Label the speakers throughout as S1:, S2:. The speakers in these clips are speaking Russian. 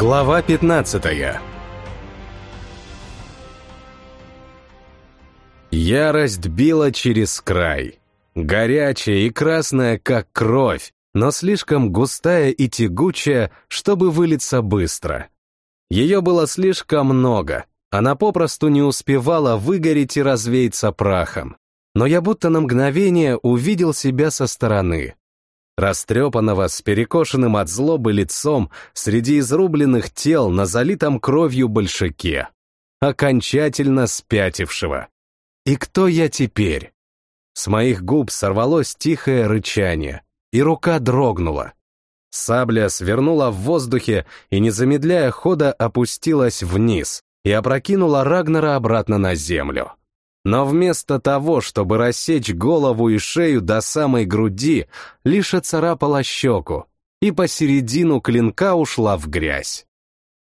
S1: Глава 15 Ярость била через край. Горячая и красная, как кровь, но слишком густая и тягучая, чтобы вылиться быстро. Ее было слишком много, она попросту не успевала выгореть и развеяться прахом. Но я будто на мгновение увидел себя со стороны. Растрепанного, с перекошенным от злобы лицом, среди изрубленных тел на залитом кровью большаке. Окончательно спятившего. И кто я теперь? С моих губ сорвалось тихое рычание, и рука дрогнула. Сабля свернула в воздухе и, не замедляя хода, опустилась вниз и опрокинула Рагнера обратно на землю. Но вместо того, чтобы рассечь голову и шею до самой груди, лишь оцарапала щеку, и посередину клинка ушла в грязь.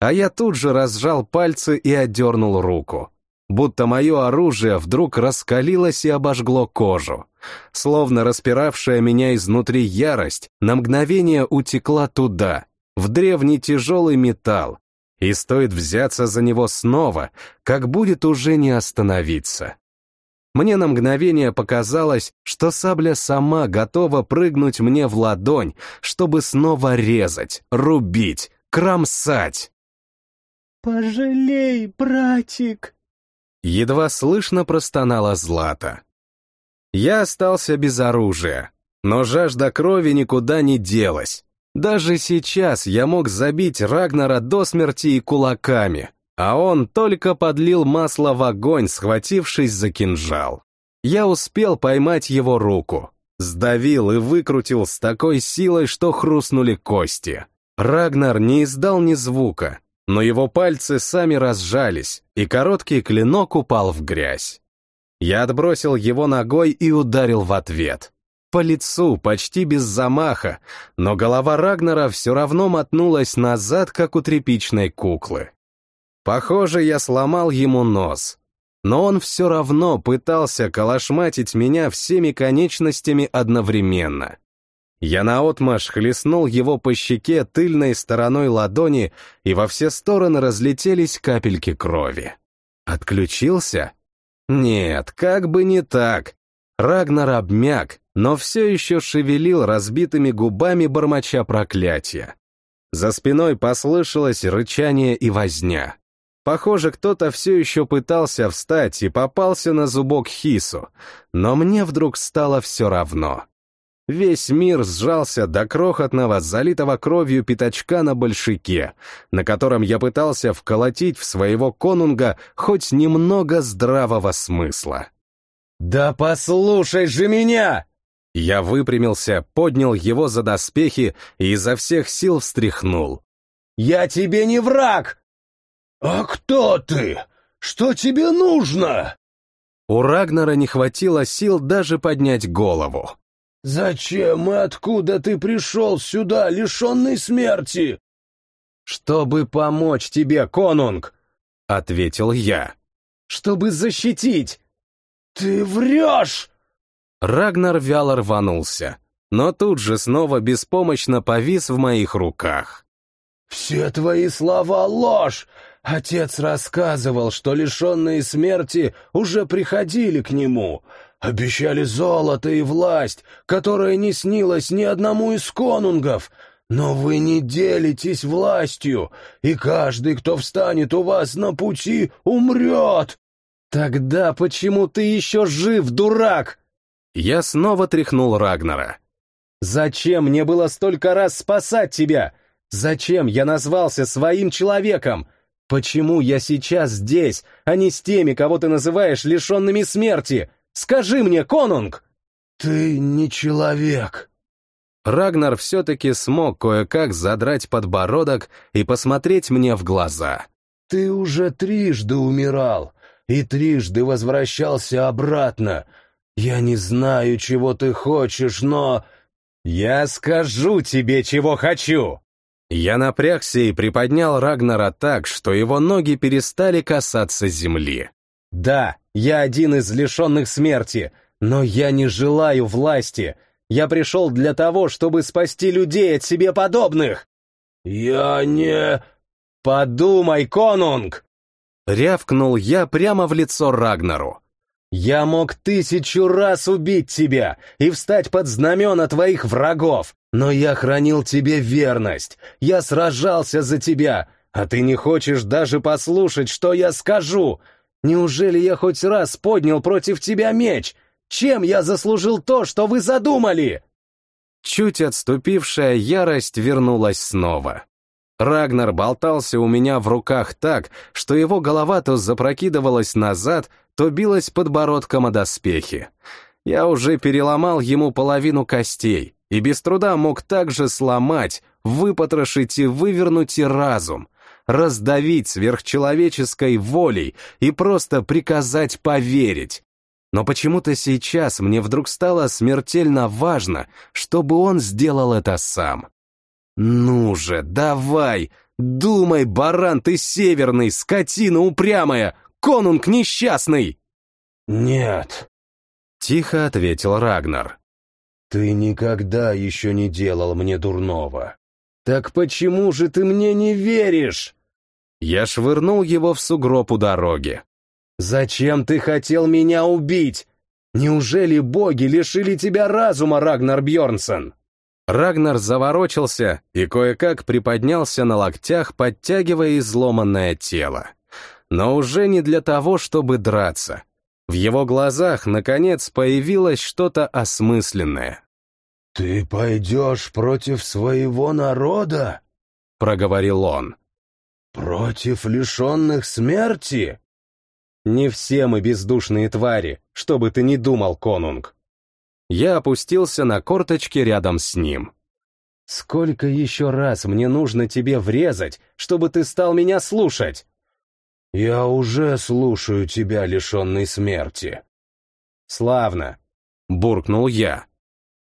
S1: А я тут же разжал пальцы и отдернул руку будто мое оружие вдруг раскалилось и обожгло кожу. Словно распиравшая меня изнутри ярость на мгновение утекла туда, в древний тяжелый металл, и стоит взяться за него снова, как будет уже не остановиться. Мне на мгновение показалось, что сабля сама готова прыгнуть мне в ладонь, чтобы снова резать, рубить, кромсать.
S2: «Пожалей, братик!»
S1: Едва слышно простонала Злата. Я остался без оружия, но жажда крови никуда не делась. Даже сейчас я мог забить Рагнара до смерти и кулаками, а он только подлил масло в огонь, схватившись за кинжал. Я успел поймать его руку, сдавил и выкрутил с такой силой, что хрустнули кости. Рагнар не издал ни звука, но его пальцы сами разжались, и короткий клинок упал в грязь. Я отбросил его ногой и ударил в ответ. По лицу, почти без замаха, но голова Рагнера все равно мотнулась назад, как у тряпичной куклы. Похоже, я сломал ему нос, но он все равно пытался калашматить меня всеми конечностями одновременно. Я наотмашь хлестнул его по щеке тыльной стороной ладони, и во все стороны разлетелись капельки крови. Отключился? Нет, как бы не так. Рагнар обмяк, но все еще шевелил разбитыми губами бормоча проклятия. За спиной послышалось рычание и возня. Похоже, кто-то все еще пытался встать и попался на зубок Хису, но мне вдруг стало все равно. Весь мир сжался до крохотного, залитого кровью пятачка на большике, на котором я пытался вколотить в своего конунга хоть немного здравого смысла. «Да послушай же меня!» Я выпрямился, поднял его за доспехи и изо всех сил встряхнул. «Я тебе не враг!»
S3: «А кто ты? Что тебе нужно?»
S1: У Рагнара не хватило сил даже поднять голову.
S3: «Зачем и откуда ты пришел сюда, лишенный смерти?»
S1: «Чтобы помочь тебе, конунг!» — ответил я. «Чтобы защитить!»
S3: «Ты врешь!»
S1: Рагнар вяло рванулся, но тут же снова беспомощно повис в моих руках.
S3: «Все твои слова — ложь! Отец рассказывал, что лишенные смерти уже приходили к нему, Обещали золото и власть, которая не снилась ни одному из конунгов. Но вы не делитесь властью, и каждый, кто встанет у вас на пути, умрет.
S1: Тогда почему ты еще жив, дурак? Я снова тряхнул Рагнара. Зачем мне было столько раз спасать тебя? Зачем я назвался своим человеком? Почему я сейчас здесь, а не с теми, кого ты называешь лишенными смерти? Скажи мне, конунг!»
S3: «Ты не человек!»
S1: Рагнар все-таки смог кое-как задрать подбородок и посмотреть мне в глаза.
S3: «Ты уже трижды умирал и трижды возвращался обратно. Я не знаю, чего ты хочешь, но...»
S1: «Я скажу тебе, чего хочу!» Я напрягся и приподнял Рагнара так, что его ноги перестали касаться земли. Да, я один из лишенных смерти, но я не желаю власти. Я пришел для того, чтобы спасти людей от себе подобных.
S3: Я не...
S1: Подумай, конунг!» Рявкнул я прямо в лицо Рагнару. «Я мог тысячу раз убить тебя и встать под знамена твоих врагов, но я хранил тебе верность, я сражался за тебя, а ты не хочешь даже послушать, что я скажу. Неужели я хоть раз поднял против тебя меч? Чем я заслужил то, что вы задумали?» Чуть отступившая ярость вернулась снова. Рагнар болтался у меня в руках так, что его голова то запрокидывалась назад, то билась подбородком о доспехи. Я уже переломал ему половину костей, и без труда мог также сломать, выпотрошить и вывернуть и разум, раздавить сверхчеловеческой волей и просто приказать поверить. Но почему-то сейчас мне вдруг стало смертельно важно, чтобы он сделал это сам. «Ну же, давай! Думай, баран ты северный, скотина упрямая, конунг несчастный!»
S3: «Нет», —
S1: тихо ответил Рагнар.
S3: «Ты никогда еще не делал мне дурного».
S1: «Так почему же ты мне не веришь?» Я швырнул его в сугроб у дороги. «Зачем ты хотел меня убить? Неужели боги лишили тебя разума, Рагнар Бьорнсон?» Рагнар заворочился и кое-как приподнялся на локтях, подтягивая изломанное тело. Но уже не для того, чтобы драться. В его глазах, наконец, появилось что-то осмысленное.
S3: «Ты пойдешь против своего народа?» — проговорил он. «Против лишенных смерти?»
S1: «Не все мы бездушные твари, что бы ты ни думал, конунг. Я опустился на корточки рядом с ним. «Сколько еще раз мне нужно тебе врезать, чтобы ты стал меня слушать?»
S3: «Я уже слушаю тебя, лишенный смерти».
S1: «Славно», — буркнул я.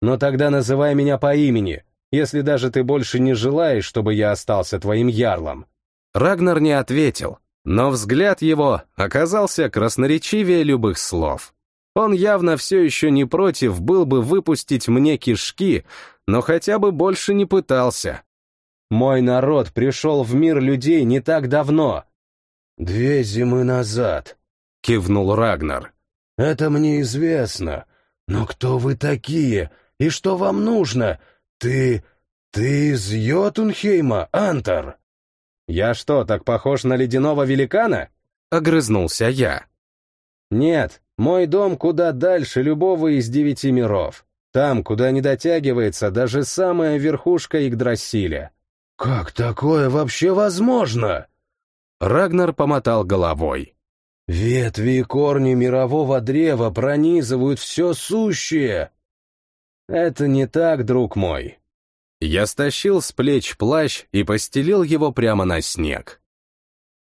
S1: «Но тогда называй меня по имени, если даже ты больше не желаешь, чтобы я остался твоим ярлом». Рагнар не ответил, но взгляд его оказался красноречивее любых слов. Он явно все еще не против был бы выпустить мне кишки, но хотя бы больше не пытался. Мой народ пришел в мир людей не так давно.
S3: «Две зимы назад», — кивнул Рагнар. «Это мне известно. Но кто вы такие? И что вам нужно? Ты... ты из Йотунхейма, Антар?»
S1: «Я что, так похож на ледяного великана?» — огрызнулся я. «Нет, мой дом куда дальше любого из девяти миров. Там, куда не дотягивается даже самая верхушка Игдрасиля.
S3: «Как такое вообще возможно?»
S1: Рагнар помотал головой.
S3: «Ветви и корни мирового древа пронизывают все сущее!»
S1: «Это не так, друг мой». Я стащил с плеч плащ и постелил его прямо на снег.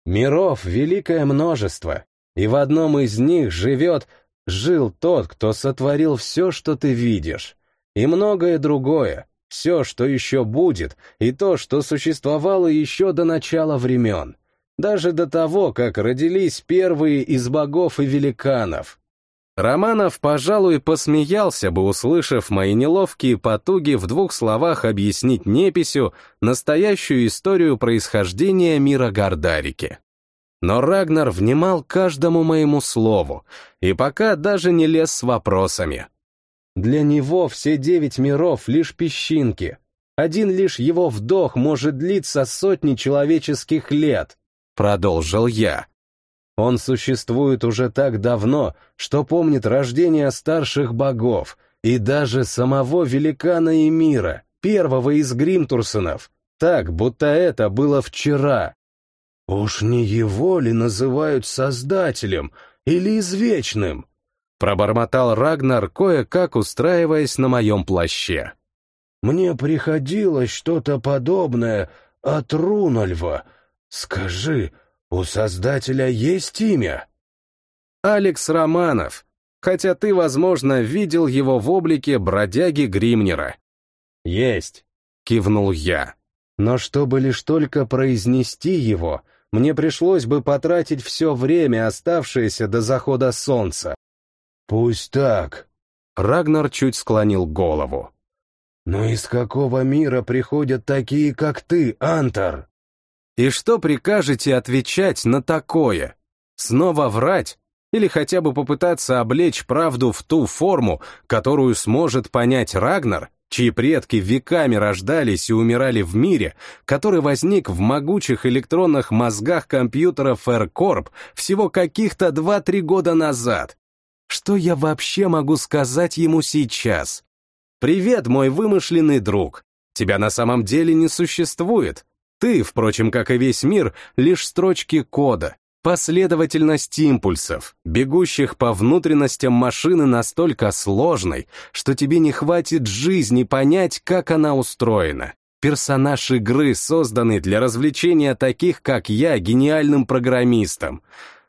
S1: Миров великое множество, и в одном из них живет, жил тот, кто сотворил все, что ты видишь, и многое другое, все, что еще будет, и то, что существовало еще до начала времен, даже до того, как родились первые из богов и великанов. Романов, пожалуй, посмеялся бы, услышав мои неловкие потуги в двух словах объяснить неписью настоящую историю происхождения мира Гардарики. Но Рагнар внимал каждому моему слову, и пока даже не лез с вопросами. Для него все девять миров — лишь песчинки. Один лишь его вдох может длиться сотни человеческих лет, — продолжил я. Он существует уже так давно, что помнит рождение старших богов и даже самого великана и мира, первого из Гримтурсонов, так, будто это было вчера.
S3: «Уж не его ли называют Создателем или Извечным?»
S1: Пробормотал Рагнар, кое-как устраиваясь на моем плаще.
S3: «Мне приходилось что-то подобное от Рунальва. Скажи, у Создателя есть имя?»
S1: «Алекс Романов, хотя ты, возможно, видел его в облике бродяги Гримнера». «Есть», — кивнул я. «Но чтобы лишь только произнести его, мне пришлось бы потратить все время, оставшееся до захода солнца.
S3: «Пусть так», —
S1: Рагнар чуть склонил голову.
S3: «Но из какого мира приходят такие, как ты, Антар?»
S1: И что прикажете отвечать на такое? Снова врать? Или хотя бы попытаться облечь правду в ту форму, которую сможет понять Рагнар, чьи предки веками рождались и умирали в мире, который возник в могучих электронных мозгах компьютеров AirCorp всего каких-то 2-3 года назад. Что я вообще могу сказать ему сейчас? «Привет, мой вымышленный друг. Тебя на самом деле не существует. Ты, впрочем, как и весь мир, лишь строчки кода, Последовательность импульсов, бегущих по внутренностям машины настолько сложной, что тебе не хватит жизни понять, как она устроена. Персонаж игры, созданный для развлечения таких, как я, гениальным программистом.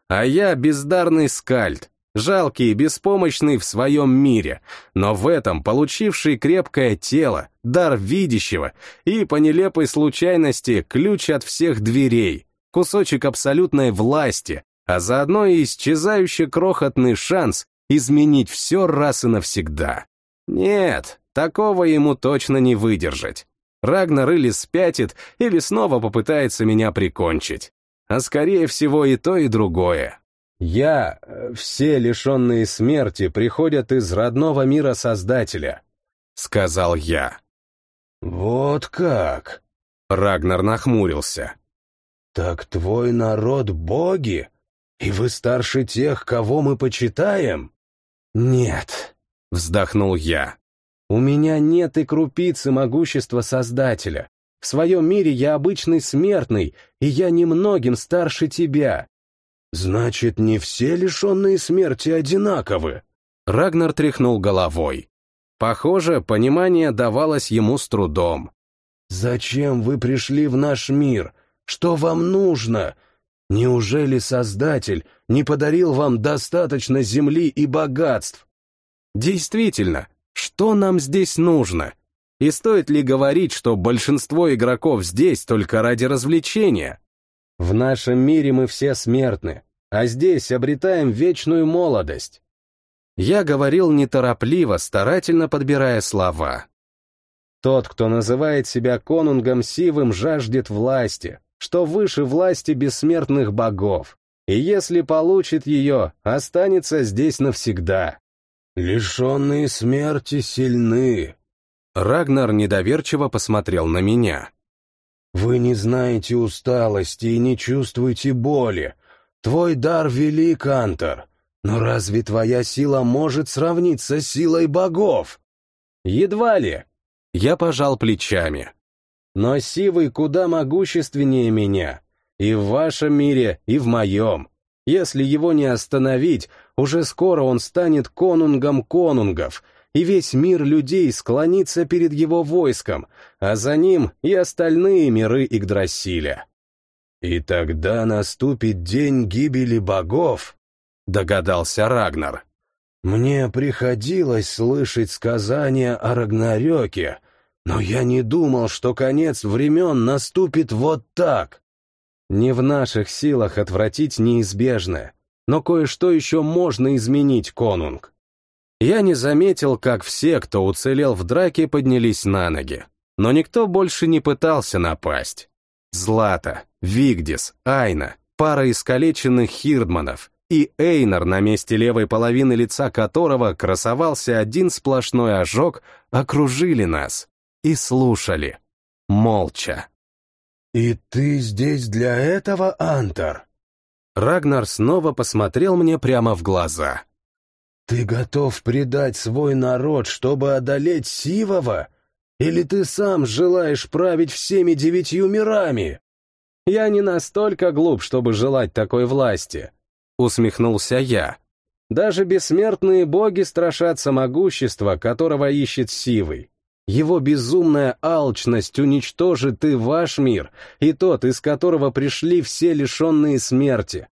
S1: А я бездарный скальд, жалкий и беспомощный в своем мире, но в этом получивший крепкое тело, дар видящего и, по нелепой случайности, ключ от всех дверей, кусочек абсолютной власти, а заодно и исчезающий крохотный шанс изменить все раз и навсегда. Нет, такого ему точно не выдержать. Рагнар или спятит, или снова попытается меня прикончить. А скорее всего и то, и другое. Я, э, все лишенные смерти, приходят из родного мира Создателя, — сказал я.
S3: «Вот как?»
S1: Рагнар нахмурился.
S3: «Так твой народ — боги? И вы старше тех, кого мы почитаем?»
S1: «Нет», — вздохнул я. «У меня нет и крупицы могущества Создателя. В своем мире я обычный смертный, и я немногим старше тебя».
S3: «Значит, не все лишенные смерти одинаковы?»
S1: Рагнар тряхнул головой. Похоже, понимание давалось ему с трудом.
S3: «Зачем вы пришли в наш мир? Что вам нужно? Неужели Создатель не подарил вам достаточно земли и богатств?
S1: Действительно, что нам здесь нужно? И стоит ли говорить, что большинство игроков здесь только ради развлечения? В нашем мире мы все смертны, а здесь обретаем вечную молодость. Я говорил неторопливо, старательно подбирая слова. Тот, кто называет себя конунгом сивым, жаждет власти, что выше власти бессмертных богов, и если получит ее, останется здесь навсегда.
S3: «Лишенные смерти сильны».
S1: Рагнар недоверчиво посмотрел на меня.
S3: «Вы не знаете усталости и не чувствуете боли. Твой дар велик, Антор, но разве твоя сила может сравниться с силой богов?»
S1: «Едва ли». Я пожал плечами. Но Сивый куда могущественнее меня. И в вашем мире, и в моем. Если его не остановить, уже скоро он станет конунгом конунгов, и весь мир людей склонится перед его войском, а за ним и остальные миры Игдрасиля.
S3: «И тогда наступит день гибели богов», — догадался Рагнар. «Мне приходилось слышать сказания о Рагнарёке, но я не думал, что конец времен наступит вот так.
S1: Не в наших силах отвратить неизбежное, но кое-что еще можно изменить, конунг. Я не заметил, как все, кто уцелел в драке, поднялись на ноги. Но никто больше не пытался напасть. Злата, Вигдис, Айна, пара искалеченных хирдманов и Эйнар, на месте левой половины лица которого красовался один сплошной ожог, окружили нас и слушали, молча.
S3: «И ты здесь для этого, Антар?»
S1: Рагнар снова посмотрел мне прямо в глаза.
S3: «Ты готов предать свой народ, чтобы одолеть Сивова? Или ты сам желаешь править всеми девятью мирами?»
S1: «Я не настолько глуп, чтобы желать такой власти», — усмехнулся я. «Даже бессмертные боги страшатся могущества, которого ищет Сивый. Его безумная алчность уничтожит и ваш мир, и тот, из которого пришли все лишенные смерти.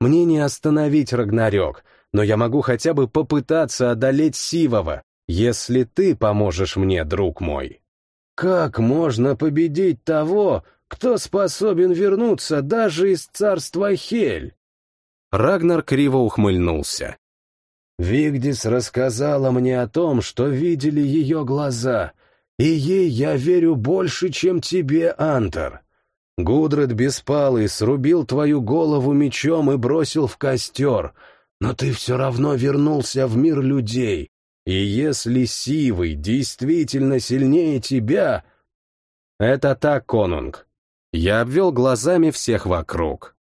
S1: Мне не остановить Рагнарёк, но я могу хотя бы попытаться одолеть Сивова, если ты поможешь мне, друг мой.
S3: Как можно победить того, кто способен вернуться даже из царства Хель?
S1: Рагнар криво ухмыльнулся.
S3: Вигдис рассказала мне о том, что видели ее глаза, и ей я верю больше, чем тебе, Антер. Гудред Беспалый срубил твою голову мечом и бросил в костер, но ты все равно вернулся в мир людей, и если Сивый действительно сильнее тебя...
S1: Это так, конунг. Я обвел глазами всех вокруг.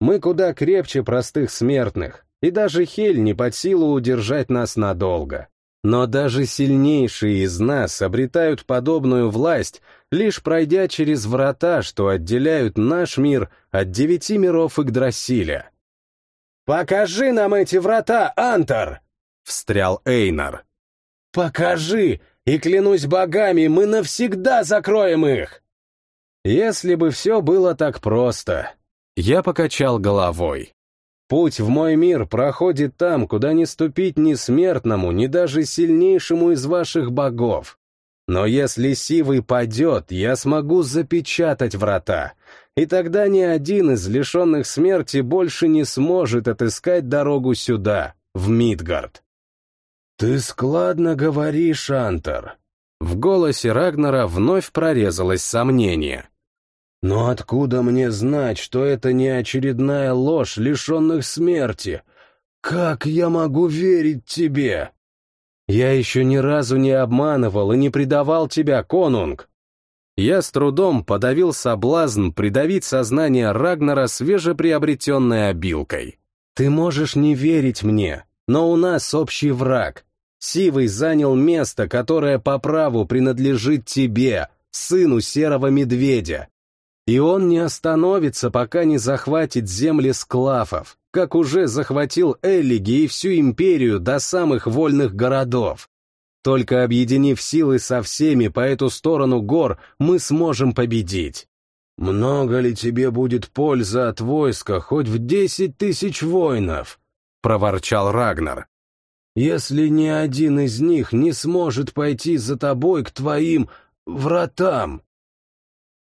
S1: Мы куда крепче простых смертных, и даже Хель не под силу удержать нас надолго. Но даже сильнейшие из нас обретают подобную власть, лишь пройдя через врата, что отделяют наш мир от девяти миров Игдрасиля.
S3: «Покажи нам эти врата, Антар!» — встрял Эйнар. «Покажи, и клянусь богами, мы навсегда закроем их!»
S1: Если бы все было так просто. Я покачал головой. Путь в мой мир проходит там, куда не ступить ни смертному, ни даже сильнейшему из ваших богов. Но если Сивый падет, я смогу запечатать врата, и тогда ни один из лишенных смерти больше не сможет отыскать дорогу сюда, в Мидгард.
S3: «Ты складно говоришь, Антер».
S1: В голосе Рагнара вновь прорезалось сомнение.
S3: Но откуда мне знать, что это не очередная ложь лишенных смерти? Как я могу верить тебе?
S1: Я еще ни разу не обманывал и не предавал тебя, конунг. Я с трудом подавил соблазн придавить сознание Рагнара свежеприобретенной обилкой. Ты можешь не верить мне, но у нас общий враг. Сивый занял место, которое по праву принадлежит тебе, сыну серого медведя. И он не остановится, пока не захватит земли склафов, как уже захватил Эллиги и всю империю до самых вольных городов. Только объединив силы со всеми по эту сторону гор, мы сможем победить.
S3: «Много ли тебе будет польза от войска, хоть в десять тысяч воинов?»
S1: — проворчал Рагнар.
S3: «Если ни один из них не сможет пойти за тобой к твоим вратам».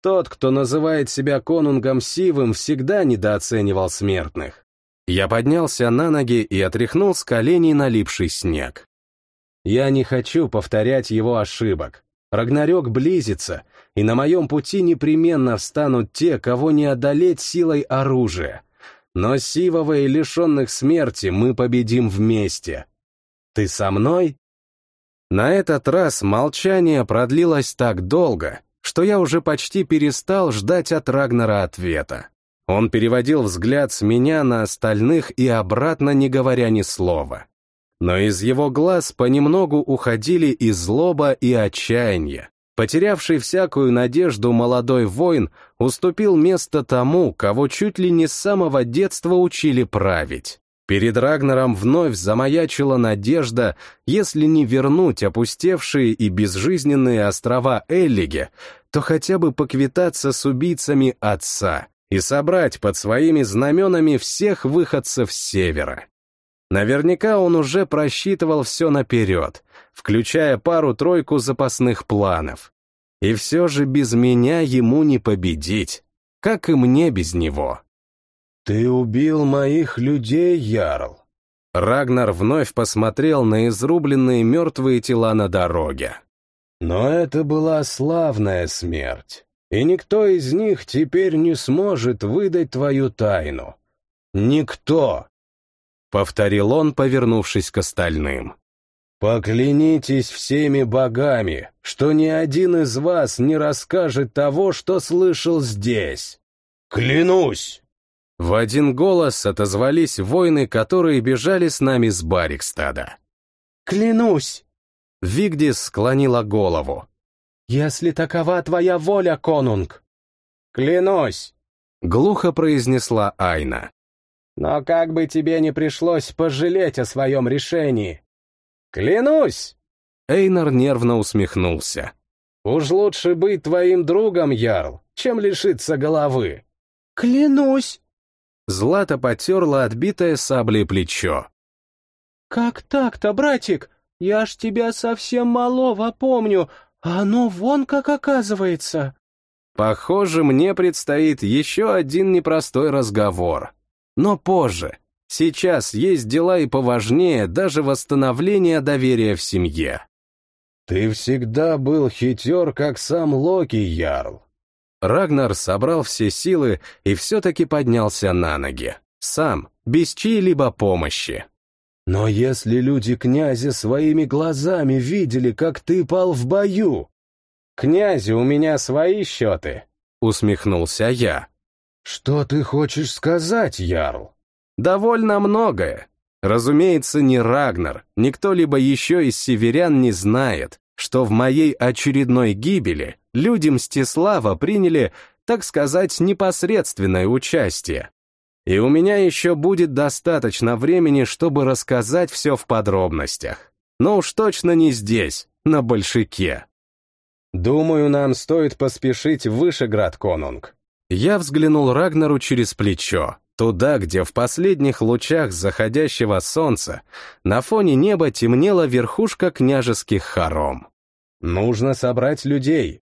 S1: Тот, кто называет себя конунгом Сивым, всегда недооценивал смертных. Я поднялся на ноги и отряхнул с коленей налипший снег. Я не хочу повторять его ошибок. Рагнарёк близится, и на моем пути непременно встанут те, кого не одолеть силой оружия. Но сивого и лишенных смерти мы победим вместе. Ты со мной? На этот раз молчание продлилось так долго, что я уже почти перестал ждать от Рагнера ответа. Он переводил взгляд с меня на остальных и обратно, не говоря ни слова. Но из его глаз понемногу уходили и злоба, и отчаяние. Потерявший всякую надежду молодой воин уступил место тому, кого чуть ли не с самого детства учили править. Перед Рагнером вновь замаячила надежда, если не вернуть опустевшие и безжизненные острова Эллиге, то хотя бы поквитаться с убийцами отца и собрать под своими знаменами всех выходцев с севера. Наверняка он уже просчитывал все наперед, включая пару-тройку запасных планов. И все же без меня ему не победить, как и мне без него.
S3: «Ты убил моих людей, Ярл!»
S1: Рагнар вновь посмотрел на изрубленные мертвые тела на дороге.
S3: «Но это была славная смерть, и никто из них теперь не сможет выдать твою тайну. Никто!»
S1: — повторил он, повернувшись к остальным.
S3: «Поклянитесь всеми богами, что ни один из вас не расскажет того, что слышал здесь. Клянусь!»
S1: В один голос отозвались воины, которые бежали с нами с Барикстада.
S2: «Клянусь!»
S1: Вигдис склонила голову.
S2: «Если такова твоя воля, конунг!»
S3: «Клянусь!»
S1: Глухо произнесла Айна.
S2: «Но как бы тебе не пришлось пожалеть о своем решении!»
S3: «Клянусь!»
S1: Эйнар нервно усмехнулся.
S3: «Уж лучше быть твоим другом, Ярл, чем лишиться головы!»
S2: «Клянусь!»
S1: Злата потерла отбитое саблей плечо.
S2: «Как так-то, братик? Я ж тебя совсем малого помню, а оно вон как оказывается».
S1: Похоже, мне предстоит еще один непростой разговор. Но позже. Сейчас есть дела и поважнее даже восстановления доверия в семье.
S3: «Ты всегда был хитер, как сам Локи, Ярл.
S1: Рагнар собрал все силы и все-таки поднялся на ноги. Сам, без чьей-либо помощи.
S3: «Но если люди князя своими глазами видели, как ты пал в бою...»
S1: «Князи, у меня свои счеты», — усмехнулся я.
S3: «Что ты хочешь сказать, Ярл?»
S1: «Довольно многое. Разумеется, ни Рагнар, ни кто-либо еще из северян не знает, что в моей очередной гибели люди Мстислава приняли, так сказать, непосредственное участие. И у меня еще будет достаточно времени, чтобы рассказать все в подробностях. Но уж точно не здесь, на Большаке. Думаю, нам стоит поспешить в Вышеград, Конунг. Я взглянул Рагнару через плечо, туда, где в последних лучах заходящего солнца на фоне неба темнела верхушка княжеских хором. Нужно собрать людей,